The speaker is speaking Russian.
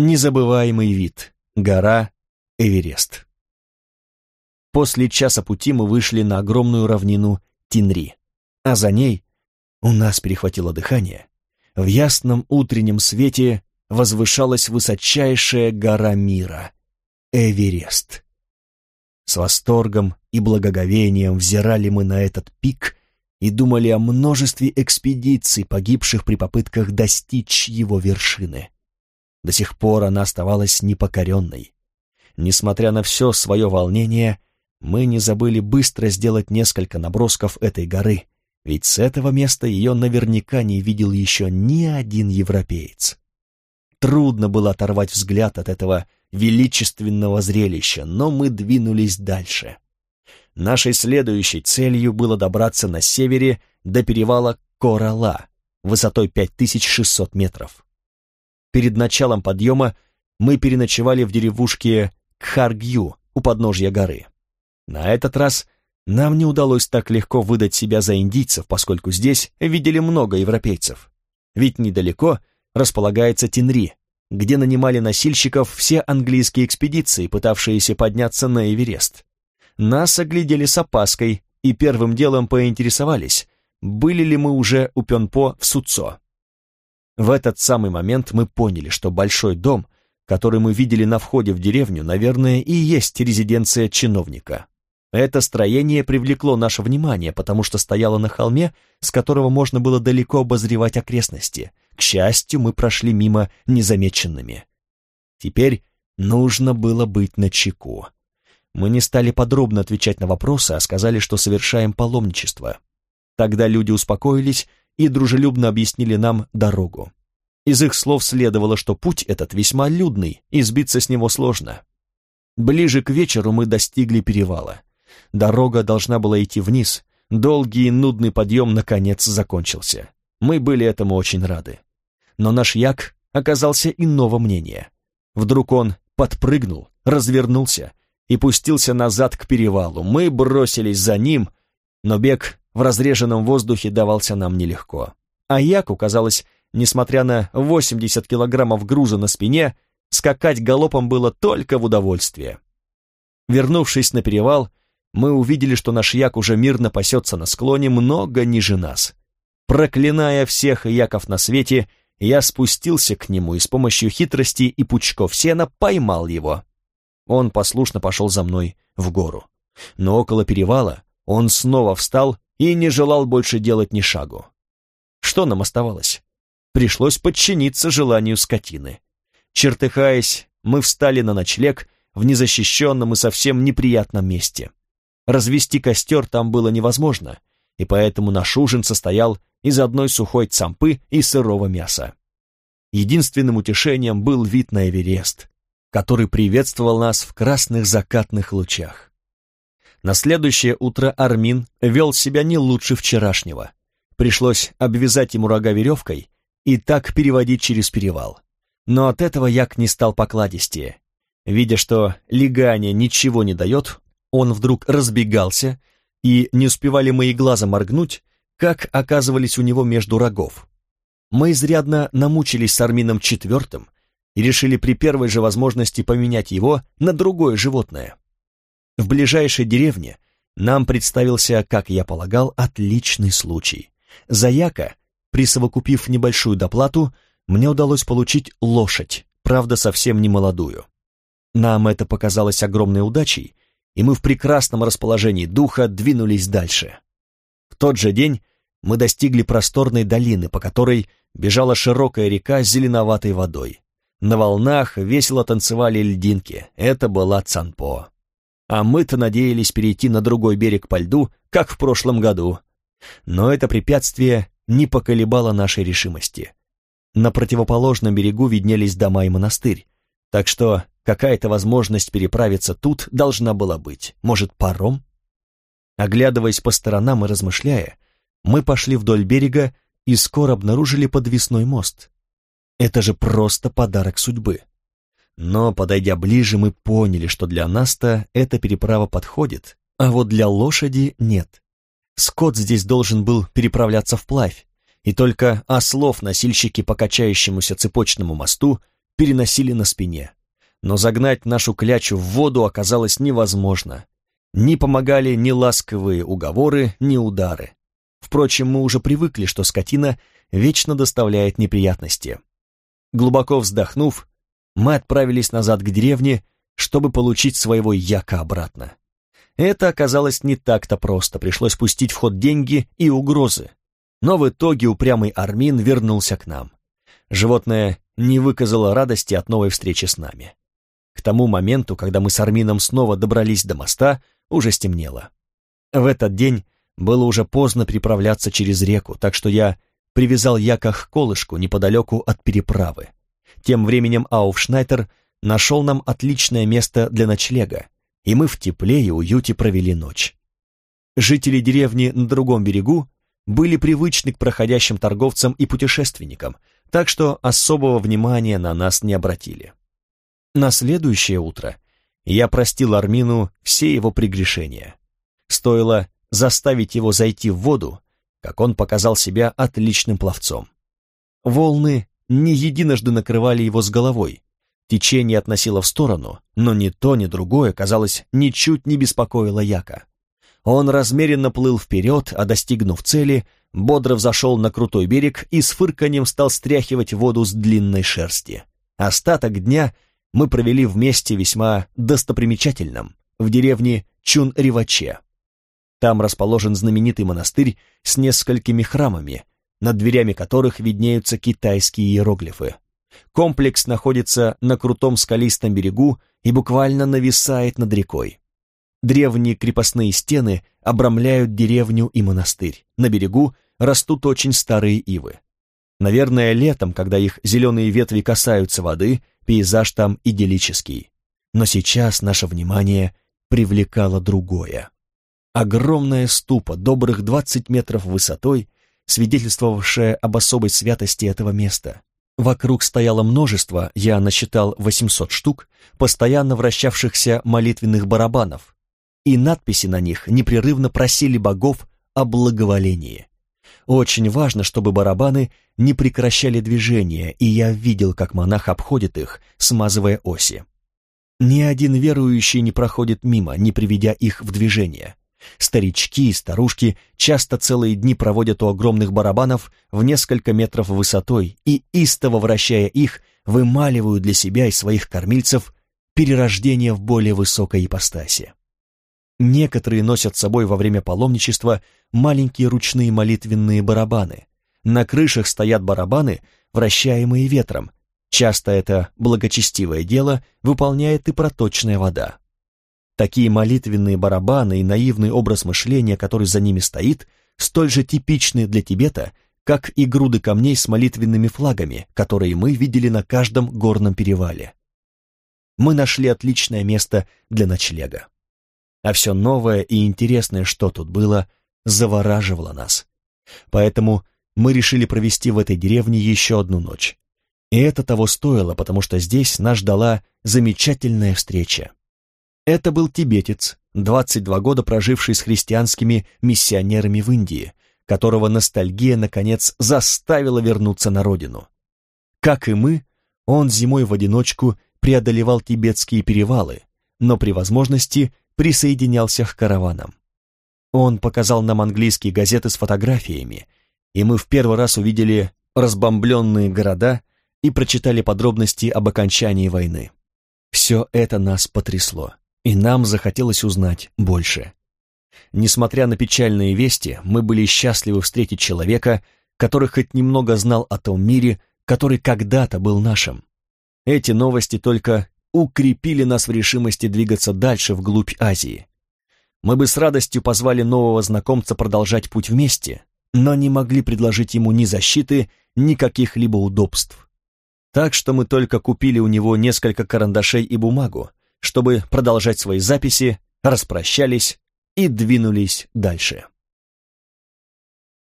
Незабываемый вид. Гора Эверест. После часа пути мы вышли на огромную равнину Тинри, а за ней у нас перехватило дыхание. В ясном утреннем свете возвышалась высочайшая гора мира — Эверест. С восторгом и благоговением взирали мы на этот пик и думали о множестве экспедиций, погибших при попытках достичь его вершины. До сих пор она оставалась непокоренной. Несмотря на все свое волнение, мы не забыли быстро сделать несколько набросков этой горы, ведь с этого места ее наверняка не видел еще ни один европеец. Трудно было оторвать взгляд от этого величественного зрелища, но мы двинулись дальше. Нашей следующей целью было добраться на севере до перевала Корала, высотой 5600 метров. Перед началом подъема мы переночевали в деревушке Кхаргью у подножья горы. На этот раз нам не удалось так легко выдать себя за индийцев, поскольку здесь видели много европейцев. Ведь недалеко располагается Тинри, где нанимали носильщиков все английские экспедиции, пытавшиеся подняться на Эверест. Нас оглядели с опаской и первым делом поинтересовались, были ли мы уже у Пенпо в Суцо. В этот самый момент мы поняли, что большой дом, который мы видели на входе в деревню, наверное, и есть резиденция чиновника. Это строение привлекло наше внимание, потому что стояло на холме, с которого можно было далеко обозревать окрестности. К счастью, мы прошли мимо незамеченными. Теперь нужно было быть начеку. Мы не стали подробно отвечать на вопросы, а сказали, что совершаем паломничество. Тогда люди успокоились и дружелюбно объяснили нам дорогу. Из их слов следовало, что путь этот весьма людный, и сбиться с него сложно. Ближе к вечеру мы достигли перевала. Дорога должна была идти вниз. Долгий и нудный подъем наконец закончился. Мы были этому очень рады. Но наш як оказался иного мнения. Вдруг он подпрыгнул, развернулся и пустился назад к перевалу. Мы бросились за ним, но бег в разреженном воздухе давался нам нелегко. А Яку, казалось, несмотря на 80 килограммов груза на спине, скакать галопом было только в удовольствие. Вернувшись на перевал, мы увидели, что наш як уже мирно пасется на склоне много ниже нас. Проклиная всех яков на свете, я спустился к нему и с помощью хитрости и пучков сена поймал его. Он послушно пошел за мной в гору. Но около перевала он снова встал и не желал больше делать ни шагу. Что нам оставалось? Пришлось подчиниться желанию скотины. Чертыхаясь, мы встали на ночлег в незащищенном и совсем неприятном месте. Развести костер там было невозможно, и поэтому наш ужин состоял из одной сухой цампы и сырого мяса. Единственным утешением был вид на Эверест, который приветствовал нас в красных закатных лучах. На следующее утро Армин вел себя не лучше вчерашнего. Пришлось обвязать ему рога веревкой и так переводить через перевал. Но от этого Як не стал покладистее. Видя, что легание ничего не дает, он вдруг разбегался, и не успевали мы и глаза моргнуть, как оказывались у него между рогов. Мы изрядно намучились с Армином четвертым и решили при первой же возможности поменять его на другое животное. В ближайшей деревне нам представился, как я полагал, отличный случай. За яка, присовокупив небольшую доплату, мне удалось получить лошадь, правда, совсем не молодую. Нам это показалось огромной удачей, и мы в прекрасном расположении духа двинулись дальше. В тот же день мы достигли просторной долины, по которой бежала широкая река с зеленоватой водой. На волнах весело танцевали льдинки, это была Цанпо. А мы-то надеялись перейти на другой берег по льду, как в прошлом году. Но это препятствие не поколебало нашей решимости. На противоположном берегу виднелись дома и монастырь, так что Какая-то возможность переправиться тут должна была быть. Может, паром? Оглядываясь по сторонам и размышляя, мы пошли вдоль берега и скоро обнаружили подвесной мост. Это же просто подарок судьбы. Но, подойдя ближе, мы поняли, что для нас-то эта переправа подходит, а вот для лошади нет. Скот здесь должен был переправляться вплавь, и только ослов носильщики по качающемуся цепочному мосту переносили на спине. Но загнать нашу клячу в воду оказалось невозможно. Не помогали ни ласковые уговоры, ни удары. Впрочем, мы уже привыкли, что скотина вечно доставляет неприятности. Глубоко вздохнув, мы отправились назад к деревне, чтобы получить своего яка обратно. Это оказалось не так-то просто, пришлось пустить в ход деньги и угрозы. Но в итоге упрямый Армин вернулся к нам. Животное не выказало радости от новой встречи с нами. К тому моменту, когда мы с Армином снова добрались до моста, уже стемнело. В этот день было уже поздно приправляться через реку, так что я привязал яка к колышку неподалеку от переправы. Тем временем Ауфшнайтер нашел нам отличное место для ночлега, и мы в тепле и уюте провели ночь. Жители деревни на другом берегу были привычны к проходящим торговцам и путешественникам, так что особого внимания на нас не обратили. На следующее утро я простил Армину все его прегрешения. Стоило заставить его зайти в воду, как он показал себя отличным пловцом. Волны не единожды накрывали его с головой. Течение относило в сторону, но ни то, ни другое, казалось, ничуть не беспокоило Яка. Он размеренно плыл вперед, а достигнув цели, бодро взошел на крутой берег и с фырканьем стал стряхивать воду с длинной шерсти. Остаток дня мы провели вместе весьма достопримечательном, в деревне Чун-Риваче. Там расположен знаменитый монастырь с несколькими храмами, над дверями которых виднеются китайские иероглифы. Комплекс находится на крутом скалистом берегу и буквально нависает над рекой. Древние крепостные стены обрамляют деревню и монастырь. На берегу растут очень старые ивы. Наверное, летом, когда их зеленые ветви касаются воды, пейзаж там идиллический. Но сейчас наше внимание привлекало другое. Огромная ступа, добрых 20 метров высотой, свидетельствовавшая об особой святости этого места. Вокруг стояло множество, я насчитал 800 штук, постоянно вращавшихся молитвенных барабанов, и надписи на них непрерывно просили богов о благоволении. Очень важно, чтобы барабаны не прекращали движения, и я видел, как монах обходит их, смазывая оси. Ни один верующий не проходит мимо, не приведя их в движение. Старички и старушки часто целые дни проводят у огромных барабанов в несколько метров высотой и, истово вращая их, вымаливают для себя и своих кормильцев перерождение в более высокой ипостаси. Некоторые носят с собой во время паломничества маленькие ручные молитвенные барабаны. На крышах стоят барабаны, вращаемые ветром. Часто это благочестивое дело выполняет и проточная вода. Такие молитвенные барабаны и наивный образ мышления, который за ними стоит, столь же типичны для Тибета, как и груды камней с молитвенными флагами, которые мы видели на каждом горном перевале. Мы нашли отличное место для ночлега. А все новое и интересное, что тут было, завораживало нас. Поэтому мы решили провести в этой деревне еще одну ночь. И это того стоило, потому что здесь нас ждала замечательная встреча. Это был тибетец, 22 года проживший с христианскими миссионерами в Индии, которого ностальгия, наконец, заставила вернуться на родину. Как и мы, он зимой в одиночку преодолевал тибетские перевалы, но при возможности присоединялся к караванам. Он показал нам английские газеты с фотографиями, и мы в первый раз увидели разбомбленные города и прочитали подробности об окончании войны. Все это нас потрясло и нам захотелось узнать больше. Несмотря на печальные вести, мы были счастливы встретить человека, который хоть немного знал о том мире, который когда-то был нашим. Эти новости только укрепили нас в решимости двигаться дальше вглубь Азии. Мы бы с радостью позвали нового знакомца продолжать путь вместе, но не могли предложить ему ни защиты, ни каких-либо удобств. Так что мы только купили у него несколько карандашей и бумагу, чтобы продолжать свои записи, распрощались и двинулись дальше.